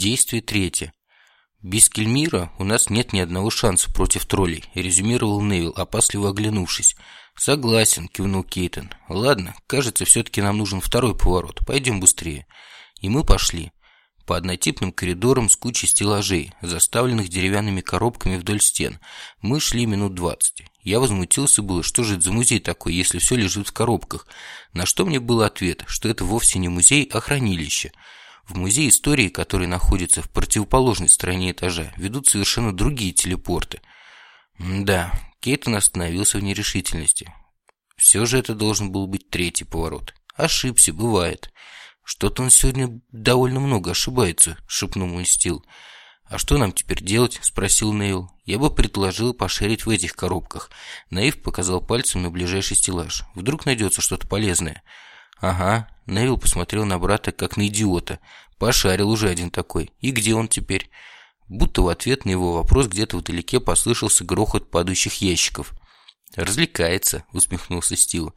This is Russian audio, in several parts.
Действие третье. «Без Кельмира у нас нет ни одного шанса против троллей», – резюмировал Невил, опасливо оглянувшись. «Согласен», – кивнул Кейтон. «Ладно, кажется, все-таки нам нужен второй поворот. Пойдем быстрее». И мы пошли. По однотипным коридорам с кучей стеллажей, заставленных деревянными коробками вдоль стен. Мы шли минут двадцать. Я возмутился было, что же это за музей такой, если все лежит в коробках. На что мне был ответ, что это вовсе не музей, а хранилище. В музее истории, который находится в противоположной стороне этажа, ведут совершенно другие телепорты. да, Кейтон остановился в нерешительности. Все же это должен был быть третий поворот. Ошибся, бывает. Что-то он сегодня довольно много ошибается, шепнул мой стил. «А что нам теперь делать?» – спросил Нейл. «Я бы предложил пошарить в этих коробках». Наив показал пальцем на ближайший стеллаж. «Вдруг найдется что-то полезное». «Ага». Невил посмотрел на брата, как на идиота. Пошарил уже один такой. «И где он теперь?» Будто в ответ на его вопрос где-то вдалеке послышался грохот падающих ящиков. «Развлекается», — усмехнулся Стил.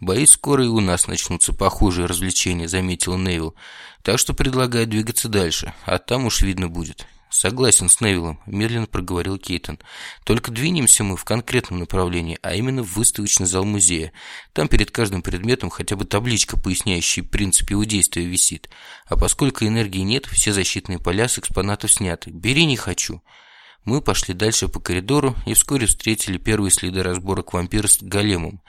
«Боюсь, скоро и у нас начнутся похожие развлечения», — заметил Невил. «Так что предлагаю двигаться дальше, а там уж видно будет». «Согласен с Невиллом», – медленно проговорил Кейтон. «Только двинемся мы в конкретном направлении, а именно в выставочный зал музея. Там перед каждым предметом хотя бы табличка, поясняющая принцип его действия, висит. А поскольку энергии нет, все защитные поля с экспонатов сняты. Бери не хочу». Мы пошли дальше по коридору и вскоре встретили первые следы разборок вампира с големом.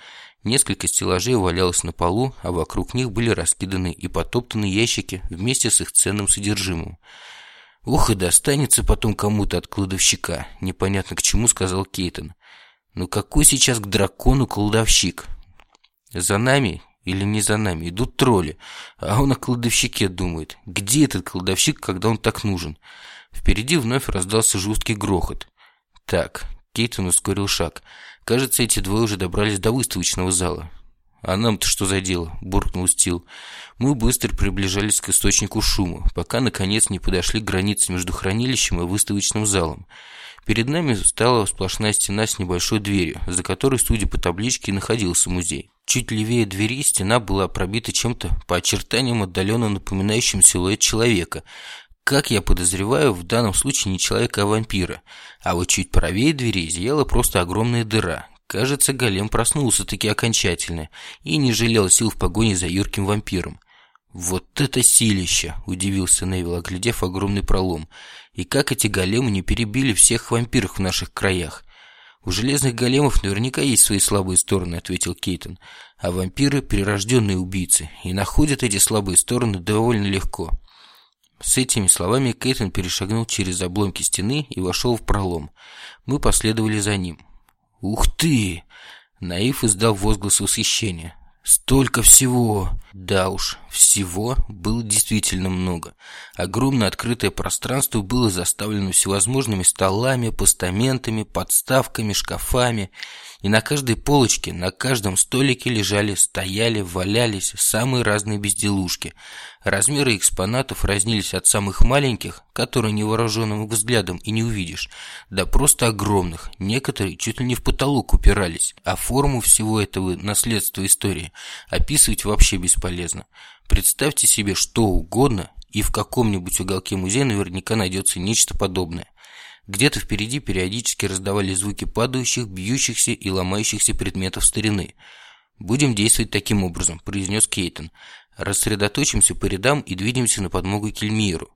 Несколько стеллажей валялось на полу, а вокруг них были раскиданы и потоптаны ящики вместе с их ценным содержимым. «Ух, и достанется потом кому-то от кладовщика», — непонятно к чему сказал Кейтон. «Ну какой сейчас к дракону кладовщик?» «За нами или не за нами идут тролли, а он о кладовщике думает. Где этот кладовщик, когда он так нужен?» Впереди вновь раздался жуткий грохот. «Так», — Кейтон ускорил шаг. «Кажется, эти двое уже добрались до выставочного зала. «А нам-то что за дело?» – буркнул Стил. Мы быстро приближались к источнику шума, пока, наконец, не подошли к границе между хранилищем и выставочным залом. Перед нами стала сплошная стена с небольшой дверью, за которой, судя по табличке, находился музей. Чуть левее двери стена была пробита чем-то по очертаниям отдаленно напоминающим силуэт человека. Как я подозреваю, в данном случае не человека, а вампира. А вот чуть правее двери зияла просто огромная дыра, Кажется, голем проснулся таки окончательно и не жалел сил в погоне за юрким вампиром. «Вот это силище!» – удивился Невил, оглядев огромный пролом. «И как эти големы не перебили всех вампиров в наших краях?» «У железных големов наверняка есть свои слабые стороны», – ответил Кейтон. «А вампиры – прирожденные убийцы, и находят эти слабые стороны довольно легко». С этими словами Кейтон перешагнул через обломки стены и вошел в пролом. Мы последовали за ним. «Ух ты!» Наив издал возглас восхищения. Столько всего! Да уж, всего было действительно много. Огромное открытое пространство было заставлено всевозможными столами, постаментами, подставками, шкафами. И на каждой полочке, на каждом столике лежали, стояли, валялись самые разные безделушки. Размеры экспонатов разнились от самых маленьких, которые невооруженным взглядом и не увидишь, до просто огромных, некоторые чуть ли не в потолок упирались, а форму всего этого наследства истории описывать вообще бесполезно. Представьте себе что угодно, и в каком-нибудь уголке музея наверняка найдется нечто подобное. Где-то впереди периодически раздавались звуки падающих, бьющихся и ломающихся предметов старины. «Будем действовать таким образом», – произнес Кейтон. «Рассредоточимся по рядам и двинемся на подмогу Кельмиру.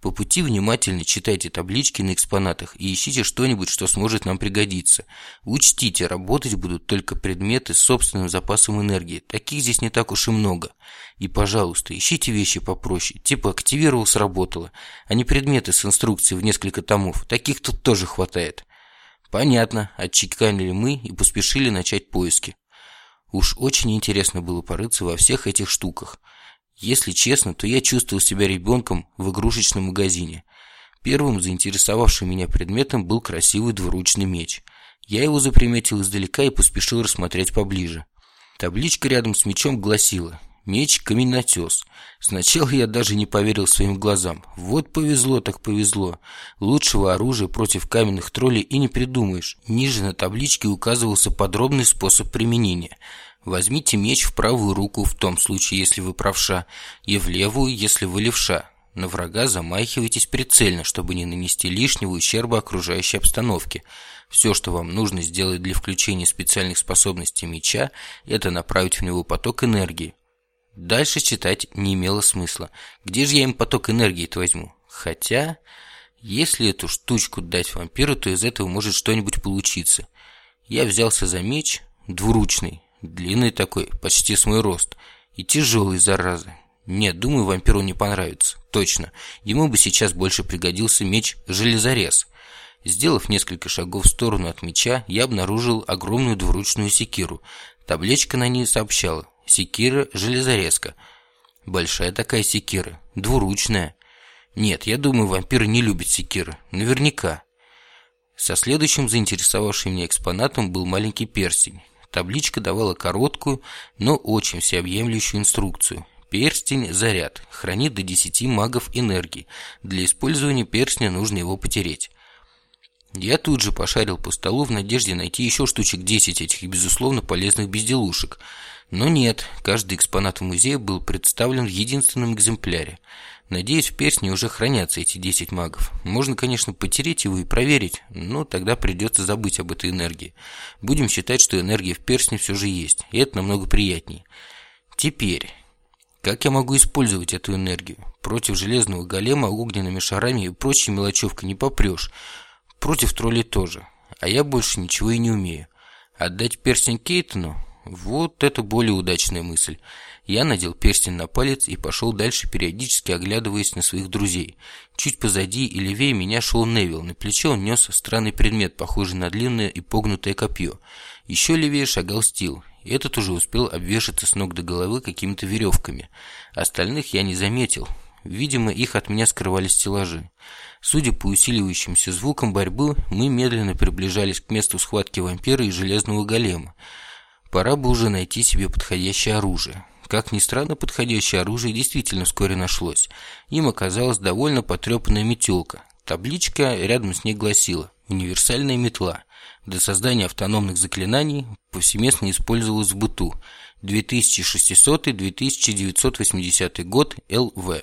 По пути внимательно читайте таблички на экспонатах и ищите что-нибудь, что сможет нам пригодиться. Учтите, работать будут только предметы с собственным запасом энергии. Таких здесь не так уж и много. И, пожалуйста, ищите вещи попроще. Типа активировал, сработало. А не предметы с инструкцией в несколько томов. Таких тут тоже хватает. Понятно, отчеканили мы и поспешили начать поиски. Уж очень интересно было порыться во всех этих штуках. Если честно, то я чувствовал себя ребенком в игрушечном магазине. Первым заинтересовавшим меня предметом был красивый двуручный меч. Я его заприметил издалека и поспешил рассмотреть поближе. Табличка рядом с мечом гласила «Меч каменотес». Сначала я даже не поверил своим глазам. Вот повезло так повезло. Лучшего оружия против каменных троллей и не придумаешь. Ниже на табличке указывался подробный способ применения – Возьмите меч в правую руку в том случае, если вы правша, и в левую, если вы левша. На врага замахивайтесь прицельно, чтобы не нанести лишнего ущерба окружающей обстановке. Все, что вам нужно сделать для включения специальных способностей меча, это направить в него поток энергии. Дальше читать не имело смысла. Где же я им поток энергии-то возьму? Хотя, если эту штучку дать вампиру, то из этого может что-нибудь получиться. Я взялся за меч, двуручный, длинный такой, почти с мой рост, и тяжелый, зараза. Нет, думаю, вампиру не понравится. Точно. Ему бы сейчас больше пригодился меч-железорез. Сделав несколько шагов в сторону от меча, я обнаружил огромную двуручную секиру. Табличка на ней сообщала «Секира-железорезка». Большая такая секира, двуручная. Нет, я думаю, вампиры не любят секиры. Наверняка. Со следующим заинтересовавшим меня экспонатом был маленький перстень. Табличка давала короткую, но очень всеобъемлющую инструкцию. Перстень – заряд, хранит до 10 магов энергии. Для использования перстня нужно его потереть. Я тут же пошарил по столу в надежде найти еще штучек 10 этих, безусловно, полезных безделушек. Но нет, каждый экспонат в музее был представлен в единственном экземпляре. Надеюсь, в перстне уже хранятся эти 10 магов. Можно, конечно, потереть его и проверить, но тогда придется забыть об этой энергии. Будем считать, что энергия в перстне все же есть, и это намного приятнее. Теперь, как я могу использовать эту энергию? Против железного голема огненными шарами и прочей мелочевкой не попрешь. Против троллей тоже. А я больше ничего и не умею. Отдать перстень Кейтону? Вот это более удачная мысль. Я надел перстень на палец и пошел дальше, периодически оглядываясь на своих друзей. Чуть позади и левее меня шел Невил. На плече он нес странный предмет, похожий на длинное и погнутое копье. Еще левее шагал Стил. Этот уже успел обвешаться с ног до головы какими-то веревками. Остальных я не заметил. Видимо, их от меня скрывали стеллажи. Судя по усиливающимся звукам борьбы, мы медленно приближались к месту схватки вампира и железного голема. Пора бы уже найти себе подходящее оружие. Как ни странно, подходящее оружие действительно вскоре нашлось. Им оказалась довольно потрепанная метелка. Табличка рядом с ней гласила «Универсальная метла». Для создания автономных заклинаний повсеместно использовалась в быту 2600-2980 год ЛВ.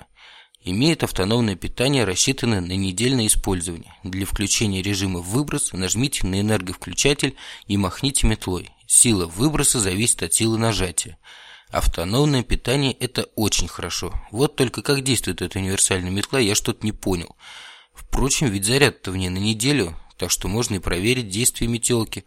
Имеет автономное питание, рассчитанное на недельное использование. Для включения режима выброс нажмите на энерговключатель и махните метлой. Сила выброса зависит от силы нажатия. Автономное питание – это очень хорошо. Вот только как действует эта универсальная метла, я что-то не понял. Впрочем, ведь заряд-то в ней на неделю, так что можно и проверить действие метелки.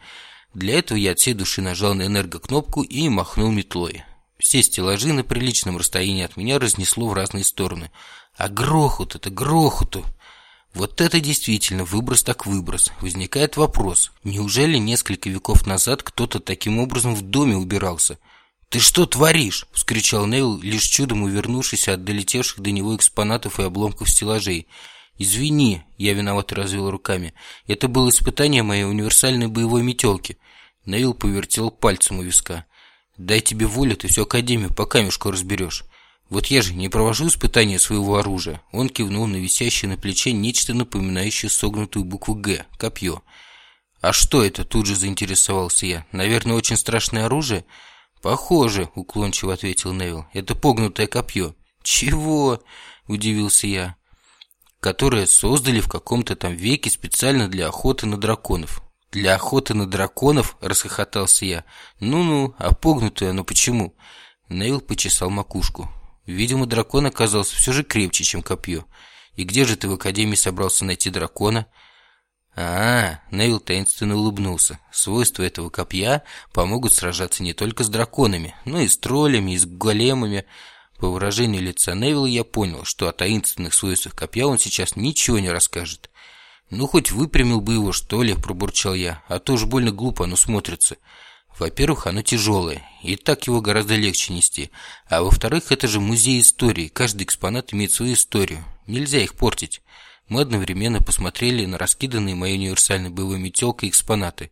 Для этого я от всей души нажал на энергокнопку и махнул метлой. Все стеллажи на приличном расстоянии от меня разнесло в разные стороны – а грохот это грохоту. Вот это действительно выброс так выброс. Возникает вопрос, неужели несколько веков назад кто-то таким образом в доме убирался? «Ты что творишь?» – вскричал Невил, лишь чудом увернувшись от долетевших до него экспонатов и обломков стеллажей. «Извини», – я виновато развел руками. «Это было испытание моей универсальной боевой метелки». Невил повертел пальцем у виска. «Дай тебе волю, ты всю академию по камешку разберешь». Вот я же не провожу испытания своего оружия. Он кивнул на висящее на плече нечто напоминающее согнутую букву «Г» – копье. «А что это?» – тут же заинтересовался я. «Наверное, очень страшное оружие?» «Похоже», – уклончиво ответил Невил. «Это погнутое копье». «Чего?» – удивился я. «Которое создали в каком-то там веке специально для охоты на драконов». «Для охоты на драконов?» – расхохотался я. «Ну-ну, а погнутое оно почему?» Невил почесал макушку. Видимо, дракон оказался все же крепче, чем копье. И где же ты в Академии собрался найти дракона? А, -а, таинственно улыбнулся. Свойства этого копья помогут сражаться не только с драконами, но и с троллями, и с големами. По выражению лица Невилла я понял, что о таинственных свойствах копья он сейчас ничего не расскажет. «Ну, хоть выпрямил бы его, что ли», – пробурчал я, – «а то уж больно глупо оно смотрится». Во-первых, оно тяжелое, и так его гораздо легче нести. А во-вторых, это же музей истории, каждый экспонат имеет свою историю. Нельзя их портить. Мы одновременно посмотрели на раскиданные моей универсальной боевой метелкой экспонаты.